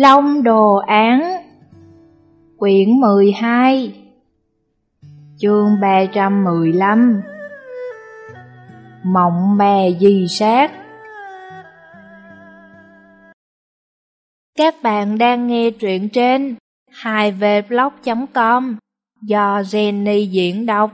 Long Đồ Án Quyển 12 Chương 315 Mộng bè di sát. Các bạn đang nghe truyện trên 2vblog.com do Jenny diễn đọc.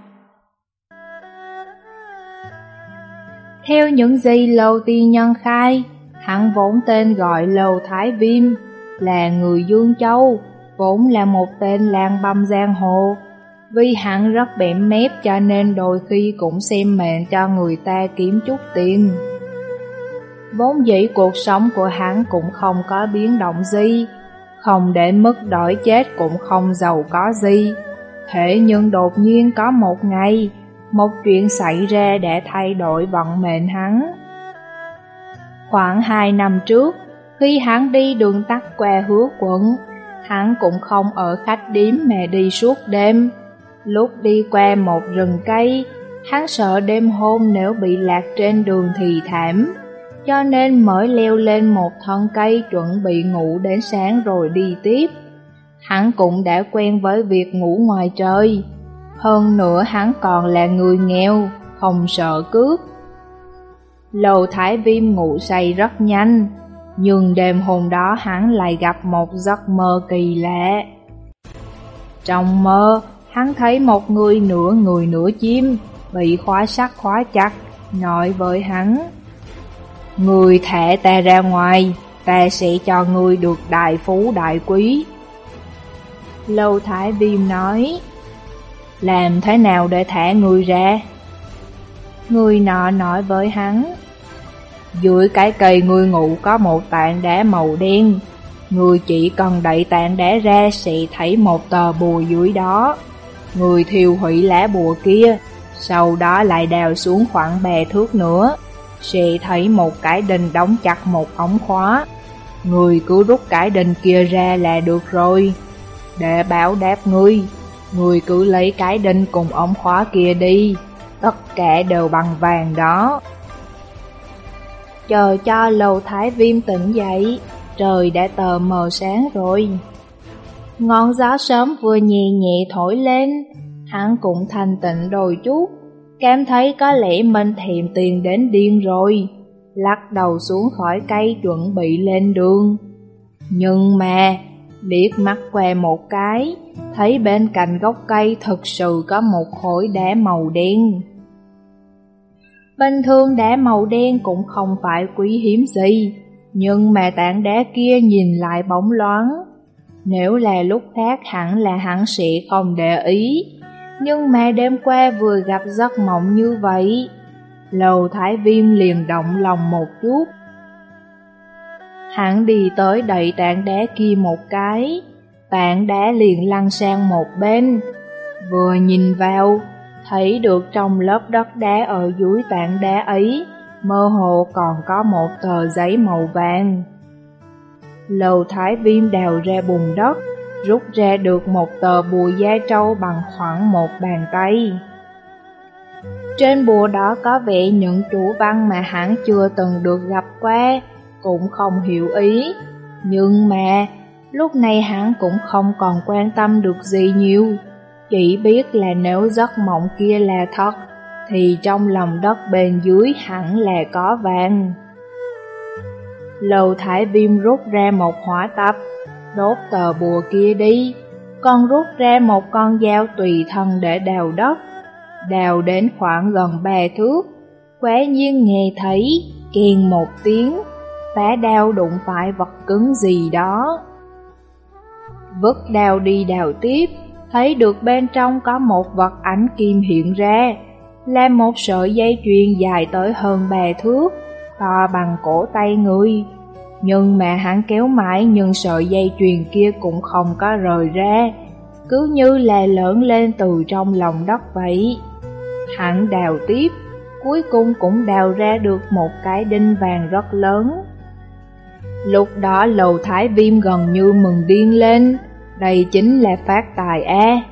Theo những gì lầu Tiên Nhân khai, hắn vốn tên gọi lầu Thái Viêm, là người Dương Châu, vốn là một tên lang băm giang hồ. Vì hắn rất bẻm mép cho nên đôi khi cũng xem mệnh cho người ta kiếm chút tiền. Vốn dĩ cuộc sống của hắn cũng không có biến động gì, không để mức đổi chết cũng không giàu có gì. Thế nhưng đột nhiên có một ngày, một chuyện xảy ra để thay đổi vận mệnh hắn. Khoảng hai năm trước, khi hắn đi đường tắt qua hứa quận, hắn cũng không ở khách điếm mà đi suốt đêm. Lúc đi qua một rừng cây, hắn sợ đêm hôm nếu bị lạc trên đường thì thảm, cho nên mới leo lên một thân cây chuẩn bị ngủ đến sáng rồi đi tiếp. Hắn cũng đã quen với việc ngủ ngoài trời. Hơn nữa hắn còn là người nghèo, không sợ cướp. Lầu Thái Viêm ngủ say rất nhanh, nhưng đêm hôm đó hắn lại gặp một giấc mơ kỳ lạ. Trong mơ, hắn thấy một người nửa người nửa chim, bị khóa sắt khóa chặt, nói với hắn. Người thẻ ta ra ngoài, ta sẽ cho người được đại phú đại quý. Lâu Thái Viêm nói, làm thế nào để thả người ra? Người nọ nói với hắn, dưới cái cây ngươi ngủ có một tảng đá màu đen, người chỉ cần đẩy tảng đá ra sẽ thấy một tờ bùa dưới đó. Người thiêu hủy lá bùa kia, sau đó lại đào xuống khoảng bè thước nữa, sẽ thấy một cái đình đóng chặt một ống khóa. Người cứ rút cái đình kia ra là được rồi. Để báo đáp ngươi, người cứ lấy cái đinh cùng ống khóa kia đi, tất cả đều bằng vàng đó. Chờ cho lầu thái viêm tỉnh dậy, trời đã tờ mờ sáng rồi. Ngọn gió sớm vừa nhẹ nhẹ thổi lên, hắn cũng thành tịnh đôi chút, cảm thấy có lẽ mình thèm tiền đến điên rồi, lắc đầu xuống khỏi cây chuẩn bị lên đường. Nhưng mà, liếc mắt qua một cái, thấy bên cạnh gốc cây thực sự có một khối đá màu đen. Bình thường đá màu đen cũng không phải quý hiếm gì, nhưng mà tảng đá kia nhìn lại bóng loáng. Nếu là lúc khác hẳn là hắn sẽ không để ý, nhưng mà đêm qua vừa gặp giấc mộng như vậy. Lầu Thái Viêm liền động lòng một chút. Hắn đi tới đẩy tảng đá kia một cái, tảng đá liền lăn sang một bên. Vừa nhìn vào, thấy được trong lớp đất đá ở dưới tảng đá ấy, mơ hồ còn có một tờ giấy màu vàng. Lầu Thái Viêm đào ra bùn đất, rút ra được một tờ bùa da trâu bằng khoảng một bàn tay. Trên bùa đó có vẻ những chủ văn mà hắn chưa từng được gặp qua, cũng không hiểu ý. Nhưng mà, lúc này hắn cũng không còn quan tâm được gì nhiều. Chỉ biết là nếu giấc mộng kia là thật, thì trong lòng đất bên dưới hẳn là có vàng. Lầu thải viêm rút ra một hỏa tập, đốt tờ bùa kia đi, còn rút ra một con dao tùy thân để đào đất. Đào đến khoảng gần ba thước, quá nhiên nghe thấy kèn một tiếng, phá đao đụng phải vật cứng gì đó. Vứt đao đi đào tiếp, thấy được bên trong có một vật ảnh kim hiện ra, là một sợi dây chuyền dài tới hơn bè thước, to bằng cổ tay người. Nhưng mà hắn kéo mãi nhưng sợi dây chuyền kia cũng không có rời ra, cứ như là lớn lên từ trong lòng đất vậy. Hắn đào tiếp, cuối cùng cũng đào ra được một cái đinh vàng rất lớn. Lúc đó lầu thái viêm gần như mừng điên lên, đây chính là phát tài e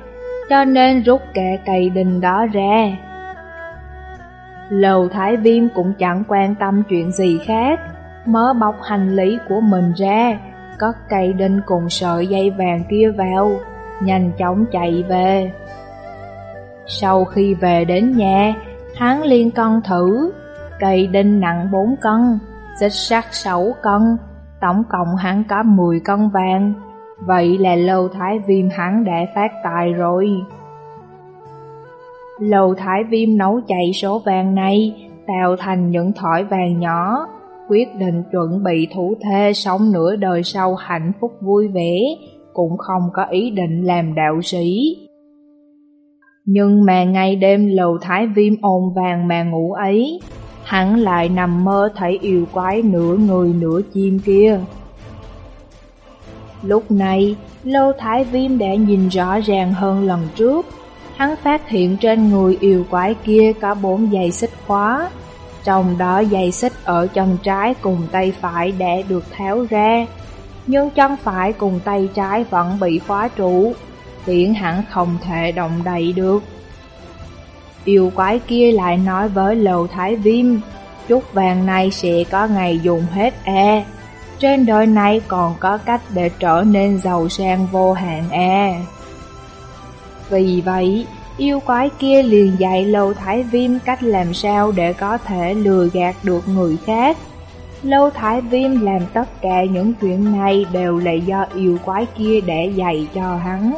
cho nên rút kệ cây đình đó ra. Lầu Thái Viêm cũng chẳng quan tâm chuyện gì khác, mớ bọc hành lý của mình ra, cất cây đinh cùng sợi dây vàng kia vào, nhanh chóng chạy về. Sau khi về đến nhà, hắn liên cân thử, cây đinh nặng 4 cân, xích sắt 6 cân, tổng cộng hắn có 10 cân vàng. Vậy là Lâu Thái Viêm hắn đã phát tài rồi. Lâu Thái Viêm nấu chạy số vàng này, tạo thành những thỏi vàng nhỏ, quyết định chuẩn bị thủ thê sống nửa đời sau hạnh phúc vui vẻ, cũng không có ý định làm đạo sĩ. Nhưng mà ngày đêm lầu thái viêm ồn vàng mà ngủ ấy, hắn lại nằm mơ thấy yêu quái nửa người nửa chim kia. Lúc này, lâu thái viêm đã nhìn rõ ràng hơn lần trước, hắn phát hiện trên người yêu quái kia có bốn dây xích khóa, trong đó dây xích ở chân trái cùng tay phải đã được tháo ra, nhưng chân phải cùng tay trái vẫn bị khóa trụ, tiện hẳn không thể động đậy được. Yêu quái kia lại nói với Lầu Thái Viêm, chút vàng này sẽ có ngày dùng hết e. Trên đời này còn có cách để trở nên giàu sang vô hạn à? Vì vậy, yêu quái kia liền dạy Lâu Thái Viêm cách làm sao để có thể lừa gạt được người khác. Lâu Thái Viêm làm tất cả những chuyện này đều là do yêu quái kia để dạy cho hắn.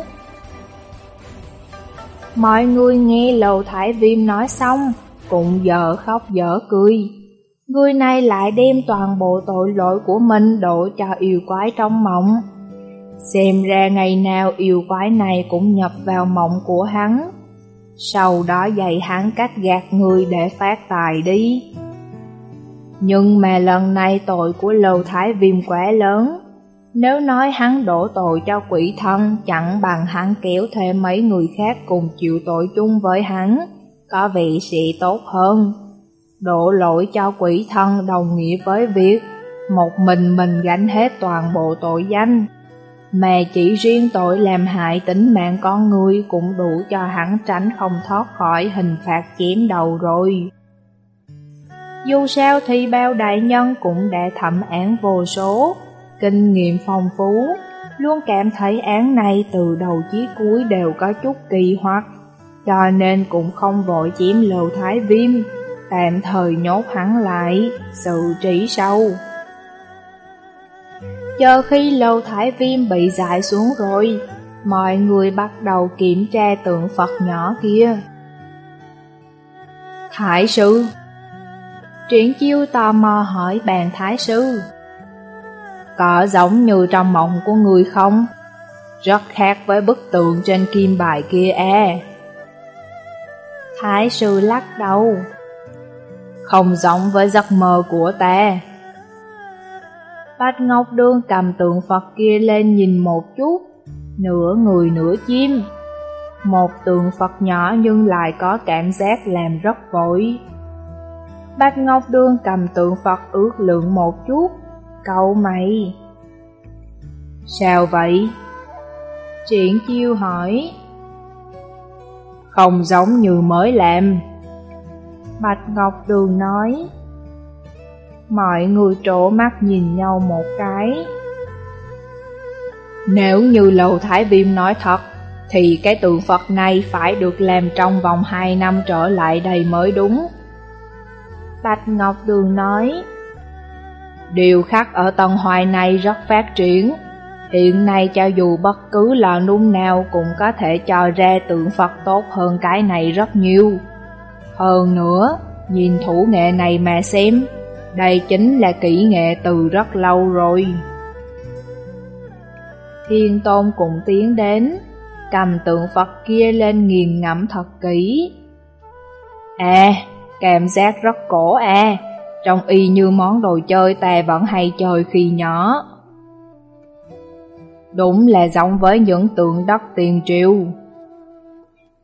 Mọi người nghe lâu Thái Viêm nói xong, cũng dở khóc dở cười. Người này lại đem toàn bộ tội lỗi của mình đổ cho yêu quái trong mộng. Xem ra ngày nào yêu quái này cũng nhập vào mộng của hắn. Sau đó dạy hắn cách gạt người để phát tài đi. Nhưng mà lần này tội của Lầu Thái Viêm quá lớn. Nếu nói hắn đổ tội cho quỷ thân chẳng bằng hắn kéo thêm mấy người khác cùng chịu tội chung với hắn, có vị sẽ tốt hơn. Đổ lỗi cho quỷ thân đồng nghĩa với việc một mình mình gánh hết toàn bộ tội danh, mà chỉ riêng tội làm hại tính mạng con người cũng đủ cho hắn tránh không thoát khỏi hình phạt chém đầu rồi. Dù sao thì bao đại nhân cũng đã thẩm án vô số, kinh nghiệm phong phú, luôn cảm thấy án này từ đầu chí cuối đều có chút kỳ hoặc, cho nên cũng không vội chiếm lầu thái viêm, tạm thời nhốt hắn lại, xử trí sâu. Chờ khi lâu thái viêm bị giải xuống rồi, mọi người bắt đầu kiểm tra tượng Phật nhỏ kia. Thái sư Triển chiêu tò mò hỏi bàn thái sư có giống như trong mộng của người không? Rất khác với bức tượng trên kim bài kia e. Thái sư lắc đầu. Không giống với giấc mơ của ta. Bạch Ngọc Đương cầm tượng Phật kia lên nhìn một chút, nửa người nửa chim. Một tượng Phật nhỏ nhưng lại có cảm giác làm rất vội. Bạch Ngọc Đương cầm tượng Phật ước lượng một chút, Cậu mày Sao vậy? Triển chiêu hỏi Không giống như mới làm Bạch Ngọc Đường nói Mọi người trổ mắt nhìn nhau một cái Nếu như Lầu Thái Viêm nói thật Thì cái tượng Phật này phải được làm trong vòng 2 năm trở lại đây mới đúng Bạch Ngọc Đường nói Điều khắc ở Tân Hoài này rất phát triển. Hiện nay cho dù bất cứ lò nung nào cũng có thể cho ra tượng Phật tốt hơn cái này rất nhiều. Hơn nữa, nhìn thủ nghệ này mà xem, đây chính là kỹ nghệ từ rất lâu rồi. Thiên Tôn cũng tiến đến, cầm tượng Phật kia lên nghiền ngẫm thật kỹ. À, cảm giác rất cổ à, Trông y như món đồ chơi ta vẫn hay chơi khi nhỏ Đúng là giống với những tượng đất tiền triều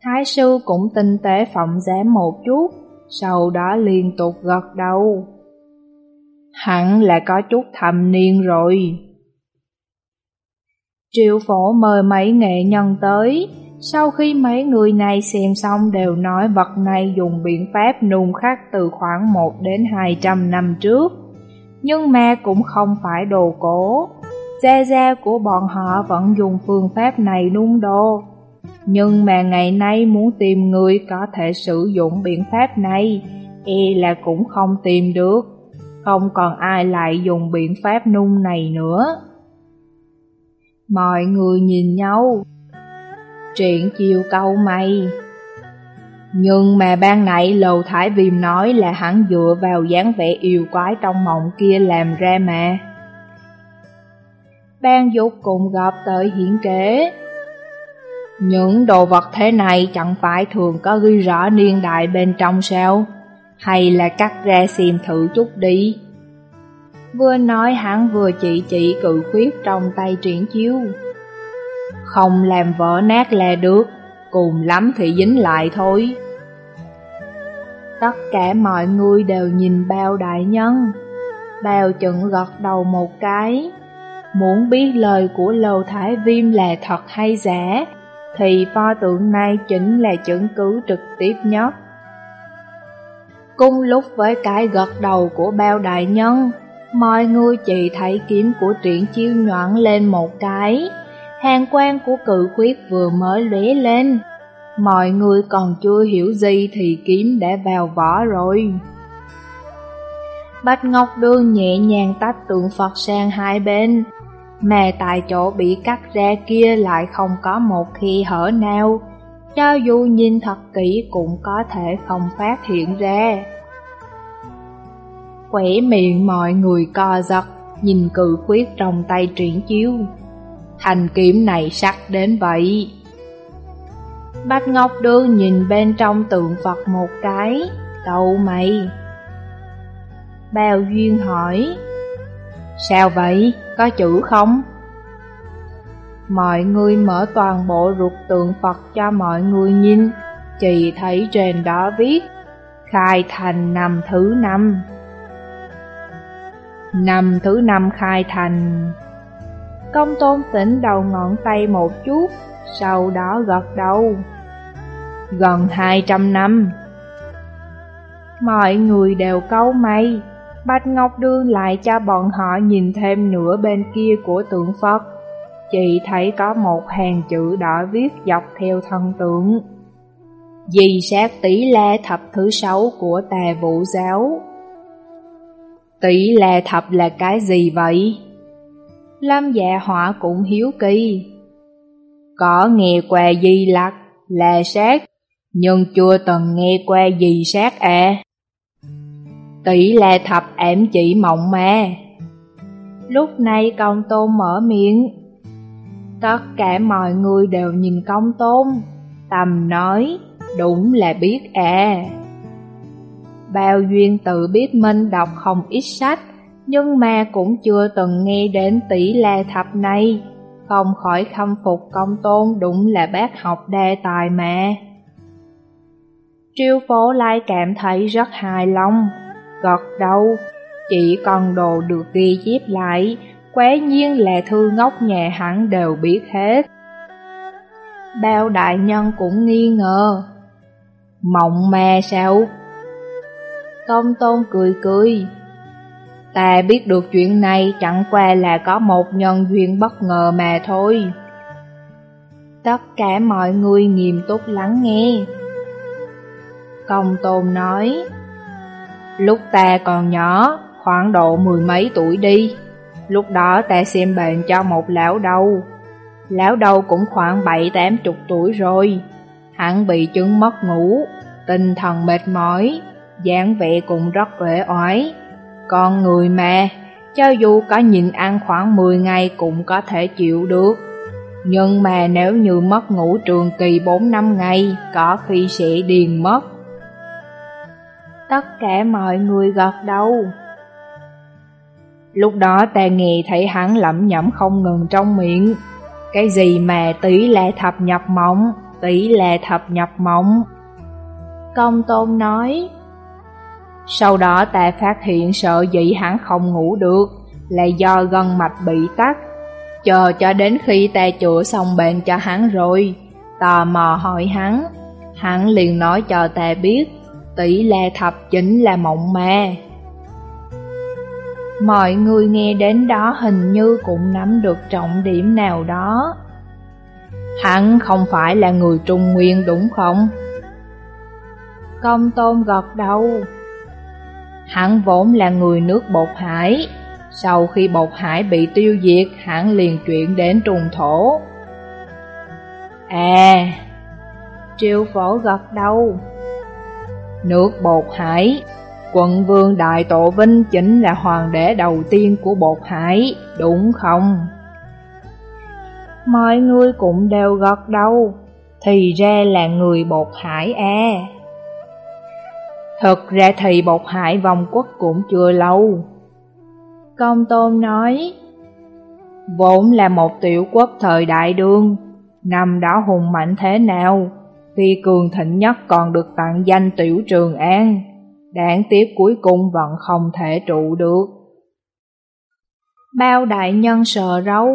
Thái sư cũng tinh tế phỏng giá một chút, Sau đó liên tục gật đầu Hẳn là có chút thầm niên rồi Triệu phổ mời mấy nghệ nhân tới, sau khi mấy người này xem xong đều nói vật này dùng biện pháp nung khắc từ khoảng 1 đến 200 năm trước. Nhưng ma cũng không phải đồ cổ. Gia gia của bọn họ vẫn dùng phương pháp này nung đồ. Nhưng mà ngày nay muốn tìm người có thể sử dụng biện pháp này, e là cũng không tìm được. Không còn ai lại dùng biện pháp nung này nữa. Mọi người nhìn nhau. Chuyện chiều câu mày. Nhưng mà ban nãy Lầu Thái Viêm nói là hắn dựa vào dáng vẻ yêu quái trong mộng kia làm ra mà. Ban dục cùng gặp tới hiển kế. Những đồ vật thế này chẳng phải thường có ghi rõ niên đại bên trong sao? Hay là cắt ra xem thử chút đi? Vừa nói hắn vừa chỉ chỉ cự khuyết trong tay triển chiếu. Không làm vỡ nát là được, cùng lắm thì dính lại thôi. Tất cả mọi người đều nhìn bao đại nhân. Bao chừng gật đầu một cái. Muốn biết lời của Lầu Thái Viêm là thật hay giả, thì pho tượng này chính là chứng cứ trực tiếp nhất. Cùng lúc với cái gật đầu của bao đại nhân, mọi người chỉ thấy kiếm của triển chiêu nhoảng lên một cái. Hàng quan của cự khuyết vừa mới lóe lên, Mọi người còn chưa hiểu gì thì kiếm đã vào vỏ rồi. Bạch Ngọc Đường nhẹ nhàng tách tượng Phật sang hai bên, mà tại chỗ bị cắt ra kia lại không có một khi hở nào, cho dù nhìn thật kỹ cũng có thể không phát hiện ra. Quẻ miệng mọi người co giật, nhìn cự khuyết trong tay triển chiếu. Thành kiếm này sắc đến vậy. Bạch Ngọc đưa nhìn bên trong tượng Phật một cái, cậu mày. Bào Duyên hỏi, sao vậy, có chữ không? Mọi người mở toàn bộ ruột tượng Phật cho mọi người nhìn, chỉ thấy trên đó viết, khai thành năm thứ năm. Năm thứ năm khai thành Công tôn tỉnh đầu ngọn tay một chút, sau đó gật đầu. Gần hai trăm năm Mọi người đều câu mây. Bạch Ngọc đưa lại cho bọn họ nhìn thêm nửa bên kia của tượng Phật Chị thấy có một hàng chữ đỏ viết dọc theo thân tượng Di sát tỷ la thập thứ sáu của tà vũ giáo Tỷ la thập là cái gì vậy? Lâm dạ họa cũng hiếu kỳ Có nghe qua di lặc là sát nhưng chưa từng nghe qua gì sát à. Tỷ là thập ẻm chỉ mộng mà. Lúc này công tôn mở miệng. Tất cả mọi người đều nhìn công tôn. Tầm nói, đúng là biết à. Bao duyên tự biết minh đọc không ít sách, nhưng mà cũng chưa từng nghe đến tỷ la thập này. Không khỏi khâm phục công tôn đúng là bác học đa tài mà. Triêu phố lại cảm thấy rất hài lòng, gật đầu, chỉ còn đồ được ghi chép lại, quá nhiên là thư ngốc nhà hắn đều biết hết. Bao đại nhân cũng nghi ngờ, mộng mè sao? Công tôn cười cười, ta biết được chuyện này chẳng qua là có một nhân duyên bất ngờ mà thôi. Tất cả mọi người nghiêm túc lắng nghe. Công Tôn nói, Lúc ta còn nhỏ, khoảng độ mười mấy tuổi đi, lúc đó ta xem bệnh cho một lão đầu. Lão đầu cũng khoảng bảy tám chục tuổi rồi, hắn bị chứng mất ngủ, tinh thần mệt mỏi, dáng vẻ cũng rất uể oải. Con người mà, cho dù có nhịn ăn khoảng 10 ngày cũng có thể chịu được. Nhưng mà nếu như mất ngủ trường kỳ 4 năm ngày, có khi sẽ điền mất. Tất cả mọi người gật đầu. Lúc đó ta nghe thấy hắn lẩm nhẩm không ngừng trong miệng. Cái gì mà tỷ lệ thập nhập mộng, tỷ lệ thập nhập mộng. Công tôn nói, sau đó ta phát hiện sợ dĩ hắn không ngủ được là do gân mạch bị tắc. Chờ cho đến khi ta chữa xong bệnh cho hắn rồi, tò mò hỏi hắn, hắn liền nói cho ta biết tỷ la thập chính là mộng ma. Mọi người nghe đến đó hình như cũng nắm được trọng điểm nào đó. Hắn không phải là người Trung Nguyên đúng không? Công tôn gật đầu. Hắn vốn là người nước bột hải. Sau khi bột hải bị tiêu diệt, hắn liền chuyển đến trùng thổ. À, triều phổ gật đầu. Nước bột hải Quận vương Đại Tổ Vinh chính là hoàng đế đầu tiên của bột hải, đúng không? Mọi người cũng đều gật đầu, thì ra là người bột hải à. thật ra thì bột hải vòng quốc cũng chưa lâu. Công tôn nói, vốn là một tiểu quốc thời đại đương, năm đó hùng mạnh thế nào, phi cường thịnh nhất còn được tặng danh tiểu trường an. Đáng tiếc cuối cùng vẫn không thể trụ được. Bao đại nhân sờ râu.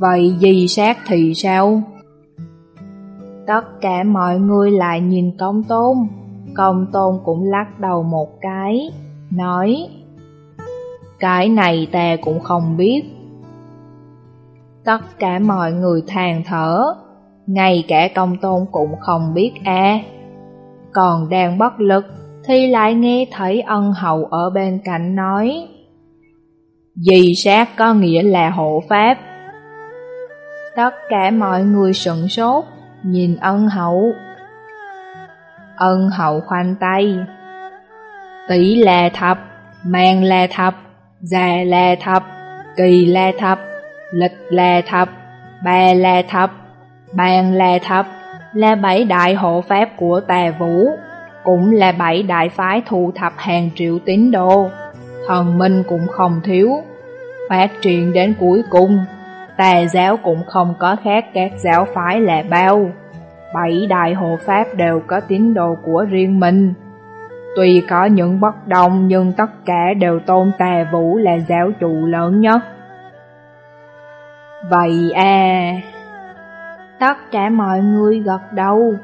Vậy gì sát thì sao? Tất cả mọi người lại nhìn công tôn. Công tôn cũng lắc đầu một cái, nói Cái này ta cũng không biết. Tất cả mọi người than thở, ngay cả công tôn cũng không biết a. Còn đang bất lực thì lại nghe thấy ân hậu ở bên cạnh nói Dì sát có nghĩa là hộ pháp. Tất cả mọi người sững sốt, nhìn ân hậu Ân hậu khoanh tay. Tỷ là thập, mang là thập, già là thập, kỳ là thập, lịch là thập, ba là thập, bàn là thập Là bảy đại hộ pháp của tà vũ cũng là bảy đại phái thu thập hàng triệu tín đồ, thần minh cũng không thiếu. Phát triển đến cuối cùng, tà giáo cũng không có khác các giáo phái là bao. Bảy đại hộ pháp đều có tín đồ của riêng mình. Tuy có những bất đồng nhưng tất cả đều tôn tà vũ là giáo chủ lớn nhất. Vậy à, tất cả mọi người gật đầu.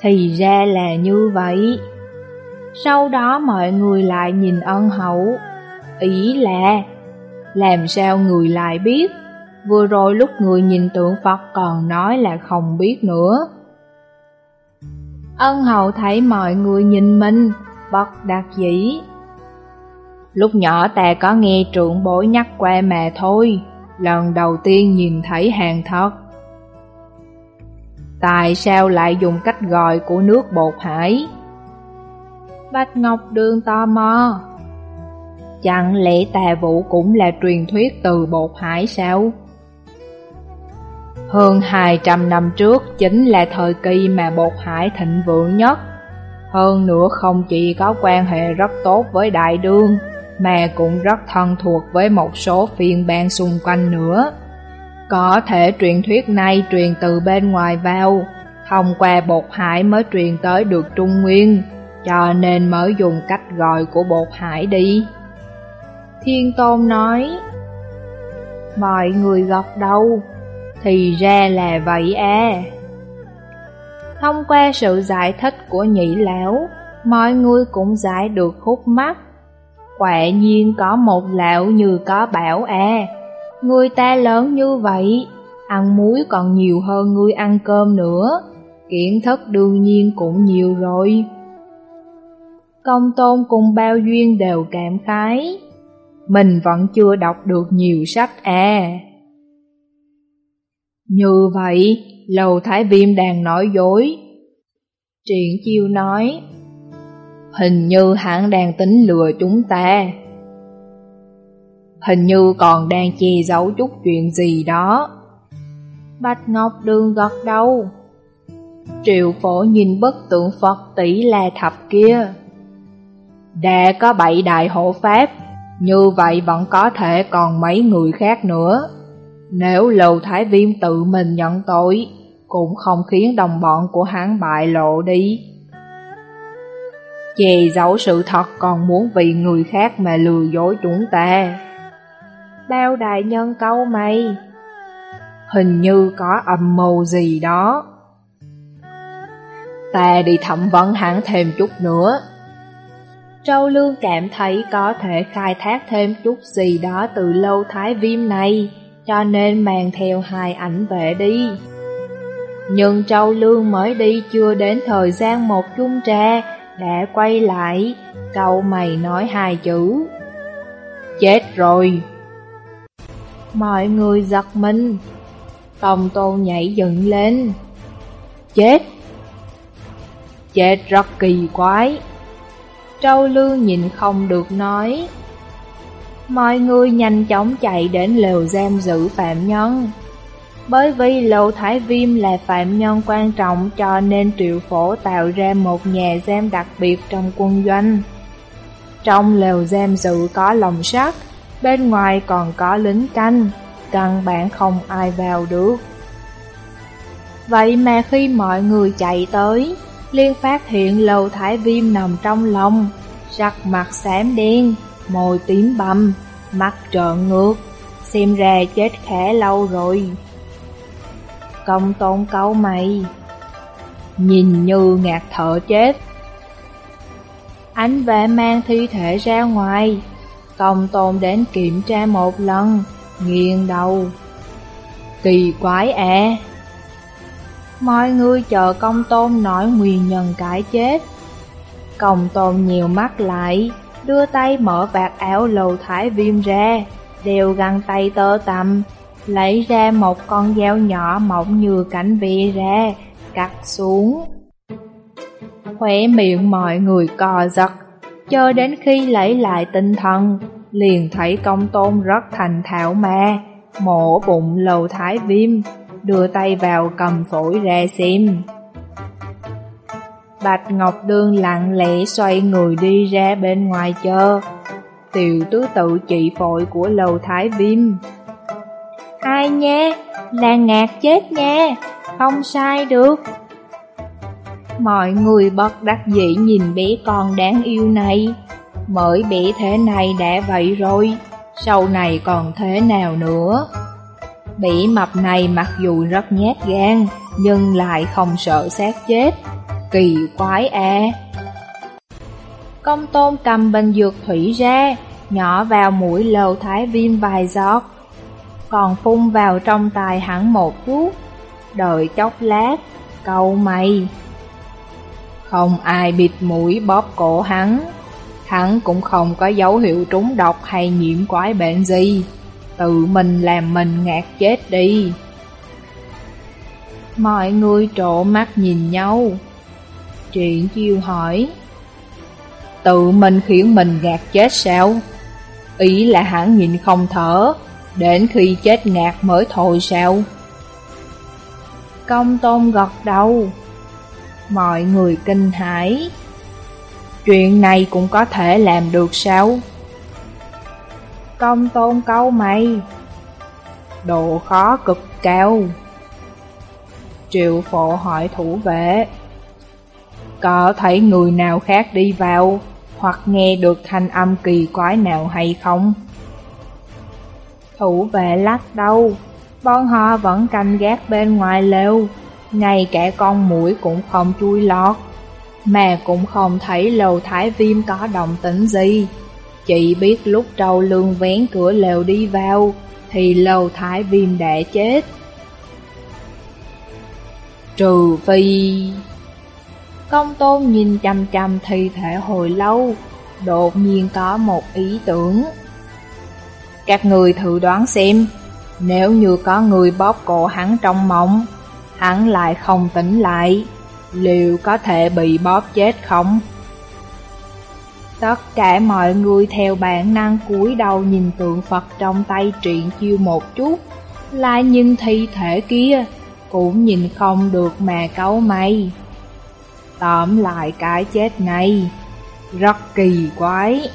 Thì ra là như vậy. Sau đó mọi người lại nhìn ân hậu. Ý là, làm sao người lại biết? Vừa rồi lúc người nhìn tượng Phật còn nói là không biết nữa. Ân hậu thấy mọi người nhìn mình, bất đặc dĩ. Lúc nhỏ ta có nghe trượng bối nhắc qua mà thôi, lần đầu tiên nhìn thấy hàng thật. Tại sao lại dùng cách gọi của nước bột hải? Bạch Ngọc Đường tò mò. Chẳng lẽ tà vũ cũng là truyền thuyết từ bột hải sao? Hơn 200 năm trước chính là thời kỳ mà bột hải thịnh vượng nhất. Hơn nữa không chỉ có quan hệ rất tốt với đại đương, mà cũng rất thân thuộc với một số phiên bản xung quanh nữa. Có thể truyền thuyết này truyền từ bên ngoài vào, thông qua bột hải mới truyền tới được Trung Nguyên, cho nên mới dùng cách gọi của bột hải đi. Thiên Tôn nói, mọi người gật đầu, thì ra là vậy à. Thông qua sự giải thích của nhị lão, mọi người cũng giải được khúc mắt. Quả nhiên có một lão như có bảo à, người ta lớn như vậy, ăn muối còn nhiều hơn người ăn cơm nữa, kiến thức đương nhiên cũng nhiều rồi. Công tôn cùng bao duyên đều cảm khái. Mình vẫn chưa đọc được nhiều sách à. Như vậy, Lầu Thái Viêm đang nói dối. Triển chiêu nói, hình như hãng đang tính lừa chúng ta. Hình như còn đang che giấu chút chuyện gì đó. Bạch Ngọc Đường gật đầu. Triệu phổ nhìn bức tượng Phật tỷ la thập kia. Đã có bảy đại hộ pháp, như vậy vẫn có thể còn mấy người khác nữa. Nếu Lầu Thái Viêm tự mình nhận tội, cũng không khiến đồng bọn của hắn bại lộ đi. che giấu sự thật còn muốn vì người khác mà lừa dối chúng ta. Bao đại nhân câu mày, hình như có âm mưu gì đó. Ta đi thẩm vấn hắn thêm chút nữa. Trâu Lương cảm thấy có thể khai thác thêm chút gì đó từ lâu thái viêm này, cho nên mang theo hai ảnh vệ đi. Nhưng Trâu Lương mới đi chưa đến thời gian một chung trà, đã quay lại, cậu mày nói hai chữ. Chết rồi! Mọi người giật mình, Công tôn nhảy dựng lên. Chết! Chết rất kỳ quái. Trâu Lương nhìn không được nói. Mọi người nhanh chóng chạy đến lều giam giữ phạm nhân. Bởi vì Lầu Thái Viêm là phạm nhân quan trọng cho nên triệu phổ tạo ra một nhà giam đặc biệt trong quân doanh. Trong lều giam giữ có lồng sắt, bên ngoài còn có lính canh, căn bản không ai vào được. Vậy mà khi mọi người chạy tới, liên phát hiện Lầu Thái Viêm nằm trong lòng, sắc mặt xám đen, môi tím bầm, mắt trợn ngược, xem ra chết khẽ lâu rồi. Công tôn câu mày Nhìn như ngạt thở chết. Ánh vệ mang thi thể ra ngoài. Công tôn đến kiểm tra một lần Nghiêng đầu. Kỳ quái à Mọi người chờ công tôn nói nguyên nhân cái chết. Công tôn nhiều mắt lại Đưa tay mở vạt áo lầu thái viêm ra Đeo găng tay tơ tầm lấy ra một con dao nhỏ mỏng như cánh ve ra, cắt xuống. Khóe miệng mọi người cò giật, cho đến khi lấy lại tinh thần, liền thấy công tôn rất thành thạo mà, mổ bụng lầu thái viêm, đưa tay vào cầm phổi ra xem. Bạch Ngọc Đương lặng lẽ xoay người đi ra bên ngoài chờ, tiểu tứ tự trị phổi của lầu thái viêm. Ai nha, là ngạt chết nha, không sai được. Mọi người bất đắc dĩ nhìn bé con đáng yêu này. Mới bé thế này đã vậy rồi, sau này còn thế nào nữa? Bỉ mập này mặc dù rất nhát gan, nhưng lại không sợ xác chết. Kỳ quái à! Công tôn cầm bình dược thủy ra, nhỏ vào mũi lầu thái viêm vài giọt, còn phun vào trong tài hẳn một chút, đợi chốc lát, câu mày. Không ai bịt mũi bóp cổ hắn, hắn cũng không có dấu hiệu trúng độc hay nhiễm quái bệnh gì, tự mình làm mình ngạt chết đi. Mọi người trộn mắt nhìn nhau. Triển chiêu hỏi, tự mình khiến mình gạt chết sao? Ý là hắn nhìn không thở, Đến khi chết ngạt mới thôi sao? Công tôn gật đầu Mọi người kinh hãi. Chuyện này cũng có thể làm được sao? Công tôn câu mày. Độ khó cực cao. Triệu phổ hỏi thủ vệ. Có thấy người nào khác đi vào Hoặc nghe được thanh âm kỳ quái nào hay không? Thủ vệ lắc đầu, bọn họ vẫn canh gác bên ngoài lều, ngay cả con mũi cũng không chui lọt, mà cũng không thấy lầu thái viêm có động tĩnh gì. Chỉ biết lúc trâu lương vén cửa lều đi vào, thì lầu thái viêm đã chết. Trừ phi... Công tôn nhìn chăm chăm thi thể hồi lâu, đột nhiên có một ý tưởng. Các người thử đoán xem, nếu như có người bóp cổ hắn trong mộng, hắn lại không tỉnh lại, liệu có thể bị bóp chết không? Tất cả mọi người theo bản năng cúi đầu nhìn tượng Phật trong tay truyện chiêu một chút, lại nhìn thi thể kia, cũng nhìn không được mà cấu mày. Tóm lại cái chết này, rất kỳ quái.